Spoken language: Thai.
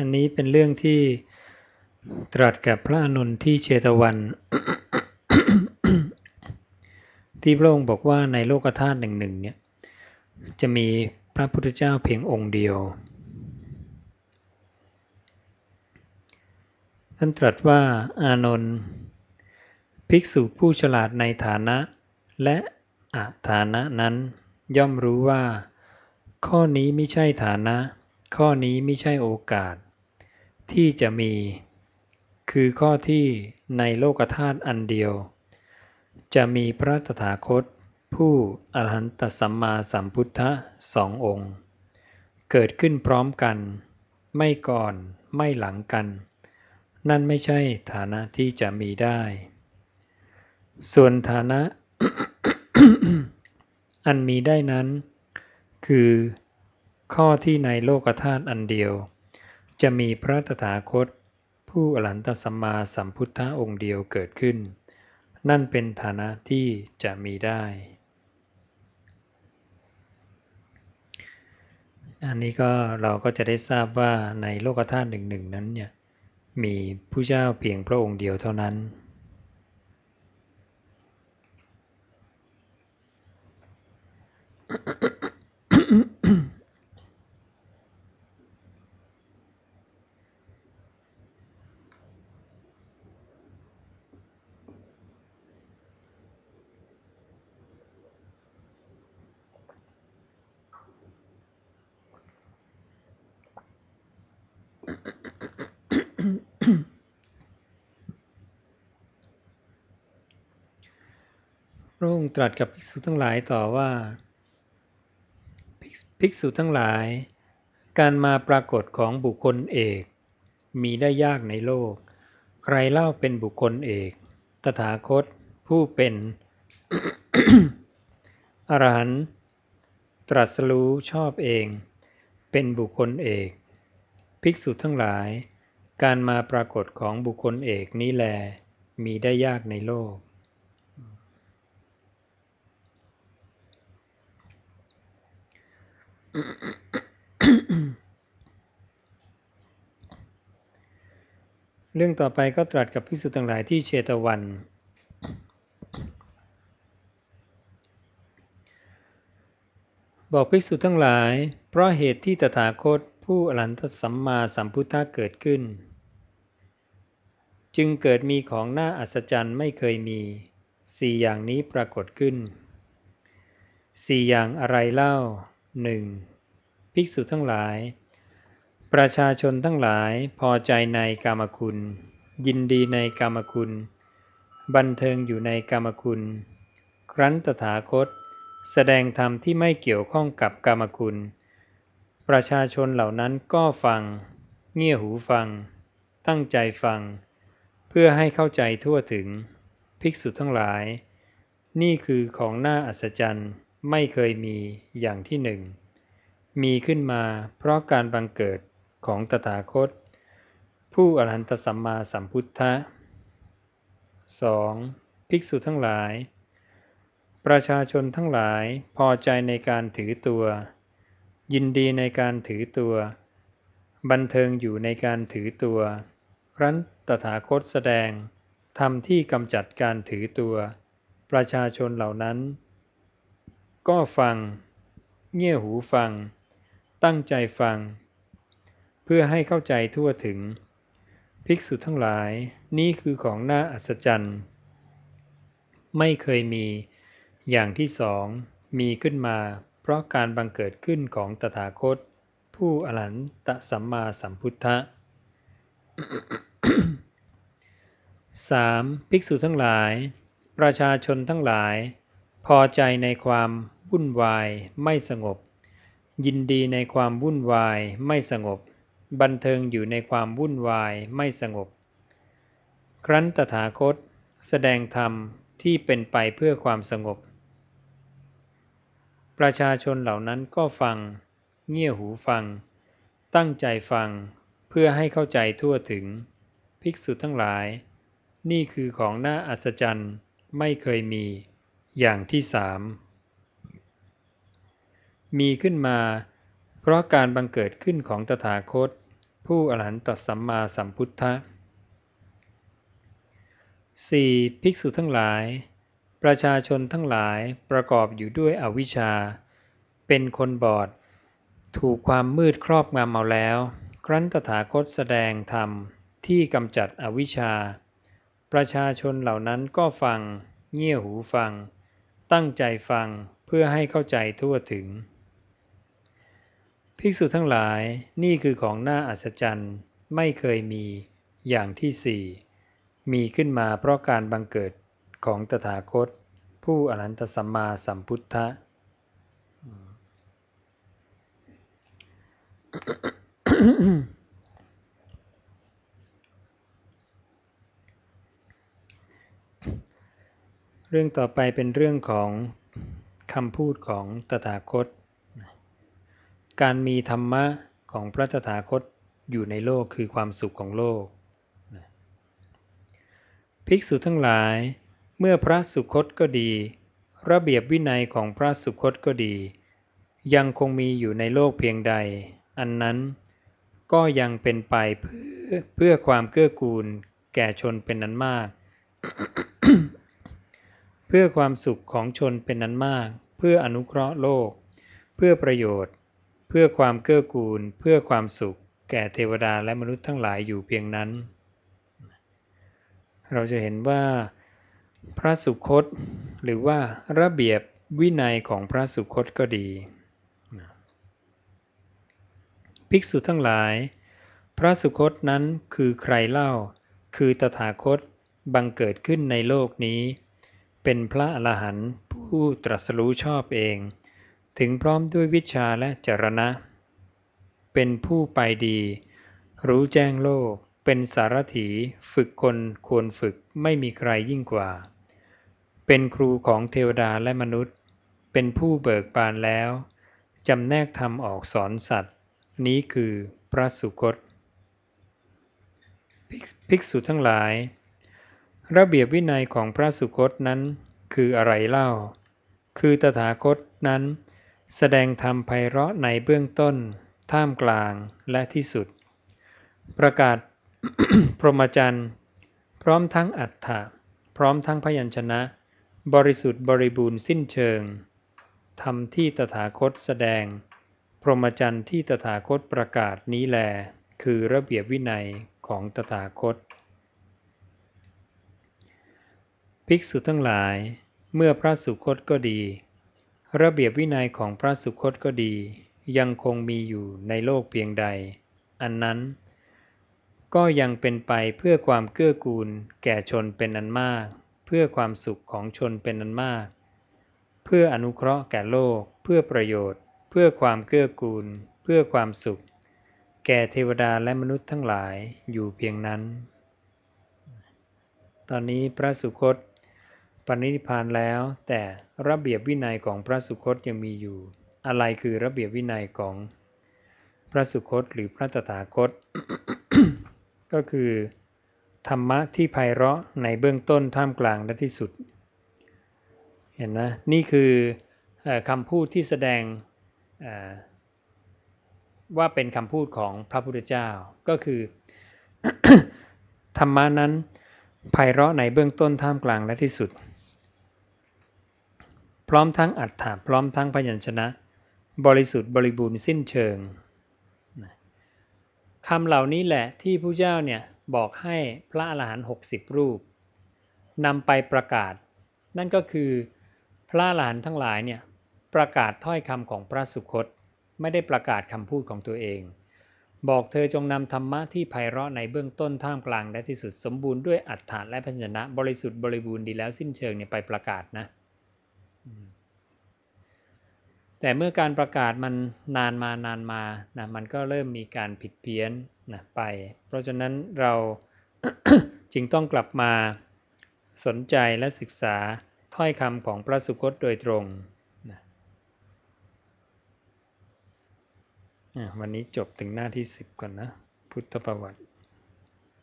อันนี้เป็นเรื่องที่ตรัสกับพระอนุนที่เชตวัน ที่พระองค์บอกว่าในโลกธาตุหนึ่งหนึ่งเนี่ยจะมีพระพุทธเจ้าเพียงองค์เดียว ท่านตรัสว่าอานนท์ภิกษุผู้ฉลาดในฐานะและอาฐานะนั้น ย่อมรู้ว่า ข้อนี้ไม่ใช่ฐานะ ข้อนี้ไม่ใช่โอกาส ที่จะมี คือข้อที่ในโลกธาตุอันเดียว จะมีพระตถาคต ผู้อรหันตสัมมาสัมพุทธะสององค์ เกิดขึ้นพร้อมกัน ไม่ก่อนไม่หลังกัน นั่นไม่ใช่ฐานะที่จะมีได้ ส่วนฐานะ อันมีได้นั้น คือข้อที่ในโลกธาตุอันเดียว จะมีพระตถาคต ผู้อรหันตสัมมาสัมพุทธองค์เดียวเกิดขึ้น นั่นเป็นฐานะที่จะมีได้ อันนี้ก็เราก็จะได้ทราบว่าในโลกธาตุหนึ่งหนึ่งนั้นเนี่ยมีผู้เจ้าเพียงพระองค์เดียวเท่านั้น ระองค์ตรัสกับภิกษุทั้งหลายต่อว่า ภิกษุทั้งหลาย การมาปรากฏของบุคคลเอก มีได้ยากในโลก ใครเล่าเป็นบุคคลเอก ตถาคตผู้เป็นอรหันต์ตรัสรู้ชอบเอง เป็นบุคคลเอก ภิกษุทั้งหลาย การมาปรากฏของบุคคลเอกนี้แล มีได้ยากในโลก เรื่องต่อไปก็ตรัสกับพิสุทั้งหลายที่เชตวัน บอกภิกษุทั้งหลาย เพราะเหตุที่ตถาคตผู้อรันตสัมมาสัมพุทธะเกิดขึ้น จึงเกิดมีของน่าอัศจรรย์ไม่เคยมีสี่อย่างนี้ปรากฏขึ้นสี่อย่างอะไรเล่า หนึ่งภิกษุทั้งหลาย ประชาชนทั้งหลายพอใจในกามคุณ ยินดีในกามคุณ บันเทิงอยู่ในกามคุณ ครั้นตถาคต แสดงธรรมที่ไม่เกี่ยวข้องกับกามคุณ ประชาชนเหล่านั้นก็ฟัง เงี่ยหูฟัง ตั้งใจฟัง เพื่อให้เข้าใจทั่วถึง ภิกษุทั้งหลาย นี่คือของน่าอัศจรรย์ ไม่เคยมีอย่างที่หนึ่ง มีขึ้นมาเพราะการบังเกิดของตถาคต ผู้อรหันตสัมมาสัมพุทธะ 2. ภิกษุทั้งหลาย ประชาชนทั้งหลายพอใจในการถือตัว ยินดีในการถือตัว บันเทิงอยู่ในการถือตัว ครั้นตถาคตแสดงทำที่กำจัดการถือตัว ประชาชนเหล่านั้น ก็ฟัง เงี่ยหูฟัง ตั้งใจฟัง เพื่อให้เข้าใจทั่วถึง ภิกษุทั้งหลายนี่คือของน่าอัศจรรย์ ไม่เคยมีอย่างที่สองมีขึ้นมา เพราะการบังเกิดขึ้นของตถาคต ผู้อรหันตสัมมาสัมพุทธะ 3. ภิกษุทั้งหลาย ประชาชนทั้งหลาย พอใจในความวุ่นวายไม่สงบ ยินดีในความวุ่นวายไม่สงบ บันเทิงอยู่ในความวุ่นวายไม่สงบ ครั้นตถาคตแสดงธรรมที่เป็นไปเพื่อความสงบ ประชาชนเหล่านั้นก็ฟัง เงี่ยหูฟัง ตั้งใจฟังเพื่อให้เข้าใจทั่วถึง ภิกษุทั้งหลาย นี่คือของน่าอัศจรรย์ไม่เคยมี อย่างที่สามมีขึ้นมา เพราะการบังเกิดขึ้นของตถาคต ผู้อรหันตสัมมาสัมพุทธะ 4. ภิกษุทั้งหลาย ประชาชนทั้งหลายประกอบอยู่ด้วยอวิชชา เป็นคนบอด ถูกความมืดครอบงำเอาแล้ว ครั้นตถาคตแสดงธรรมที่กำจัดอวิชชา ประชาชนเหล่านั้นก็ฟัง เงี่ยหูฟัง ตั้งใจฟังเพื่อให้เข้าใจทั่วถึง ภิกษุทั้งหลายนี่คือของน่าอัศจรรย์ไม่เคยมีอย่างที่สี่มีขึ้นมาเพราะการบังเกิดของตถาคต ผู้อรหันตสัมมาสัมพุทธะ เรื่องต่อไปเป็นเรื่องของคำพูดของตถาคต การมีธรรมะของพระตถาคตอยู่ในโลกคือความสุขของโลก ภิกษุทั้งหลาย เมื่อพระสุคตก็ดี ระเบียบวินัยของพระสุคตก็ดี ยังคงมีอยู่ในโลกเพียงใด อันนั้นก็ยังเป็นไปเพื่อเพื่อความเกื้อกูลแก่ชนเป็นนั้นมาก เพื่อความสุขของชนเป็นนั้นมาก เพื่ออนุเคราะห์โลก เพื่อประโยชน์ เพื่อความเกื้อกูล เพื่อความสุข แก่เทวดาและมนุษย์ทั้งหลายอยู่เพียงนั้น เราจะเห็นว่า พระสุคต หรือว่าระเบียบวินัยของพระสุคตก็ดี ภิกษุทั้งหลาย พระสุคตนั้นคือใครเล่า คือตถาคตบังเกิดขึ้นในโลกนี้ เป็นพระอรหันต์ผู้ตรัสรู้ชอบเอง ถึงพร้อมด้วยวิชาและจรณะ เป็นผู้ไปดี รู้แจ้งโลก เป็นสารถีฝึกคนควรฝึกไม่มีใครยิ่งกว่า เป็นครูของเทวดาและมนุษย์ เป็นผู้เบิกบานแล้ว จำแนกธรรมออกสอนสัตว์ นี้คือพระสุคต ภิกษุทั้งหลาย ระเบียบวินัยของพระสุคตนั้นคืออะไรเล่า คือตถาคตนั้น แสดงธรรมไพเราะในเบื้องต้น ท่ามกลางและที่สุด ประกาศพรหมจรรย์ พร้อมทั้งอัฏฐะพร้อมทั้งพยัญชนะ บริสุทธิ์บริบูรณ์สิ้นเชิงทำที่ตถาคตแสดง พรหมจรรย์ที่ตถาคตประกาศนี้แล คือระเบียบวินัยของตถาคต ภิกษุทั้งหลาย เมื่อพระสุคตก็ดี ระเบียบวินัยของพระสุคตก็ดี ยังคงมีอยู่ในโลกเพียงใด อันนั้น ก็ยังเป็นไปเพื่อความเกื้อกูล แก่ชนเป็นอันมาก เพื่อความสุขของชนเป็นอันมาก เพื่ออนุเคราะห์แก่โลก เพื่อประโยชน์ เพื่อความเกื้อกูล เพื่อความสุข แก่เทวดาและมนุษย์ทั้งหลายอยู่เพียงนั้น ตอนนี้พระสุคต ปณิพานแล้ว แต่ระเบียบวินัยของพระสุคตยังมีอยู่ อะไรคือระเบียบวินัยของพระสุคตหรือพระตถาคต ก็คือ ธรรมะที่ไพเราะในเบื้องต้นท่ามกลางและที่สุด เห็นนะนี่คือคำพูดที่แสดงว่าเป็นคำพูดของพระพุทธเจ้าก็คือ ธรรมะนั้นไพเราะในเบื้องต้นท่ามกลางและที่สุด พร้อมทั้งอัฏฐาพร้อมทั้งพยัญชนะ บริสุทธิ์บริบูรณ์สิ้นเชิงคำเหล่านี้แหละที่ผู้เจ้าเนี่ยบอกให้พระอรหันต์หกสิบรูปนำไปประกาศ นั่นก็คือพระอรหันต์ทั้งหลายเนี่ยประกาศถ้อยคำของพระสุคตไม่ได้ประกาศคำพูดของตัวเอง บอกเธอจงนำธรรมะที่ไพเราะในเบื้องต้นท่ามกลางและที่สุดสมบูรณ์ด้วยอัฏฐานและพัญญนะ บริสุทธิ์บริบูรณ์ดีแล้วสิ้นเชิงเนี่ยไปประกาศนะ แต่เมื่อการประกาศมันนานมานานมานะมันก็เริ่มมีการผิดเพี้ยนนะไป เพราะฉะนั้นเราจึงต้องกลับมาสนใจและศึกษาถ้อยคำของพระสุคตโดยตรงนะวันนี้จบถึงหน้าที่ 10 ก่อนนะ พุทธประวัติ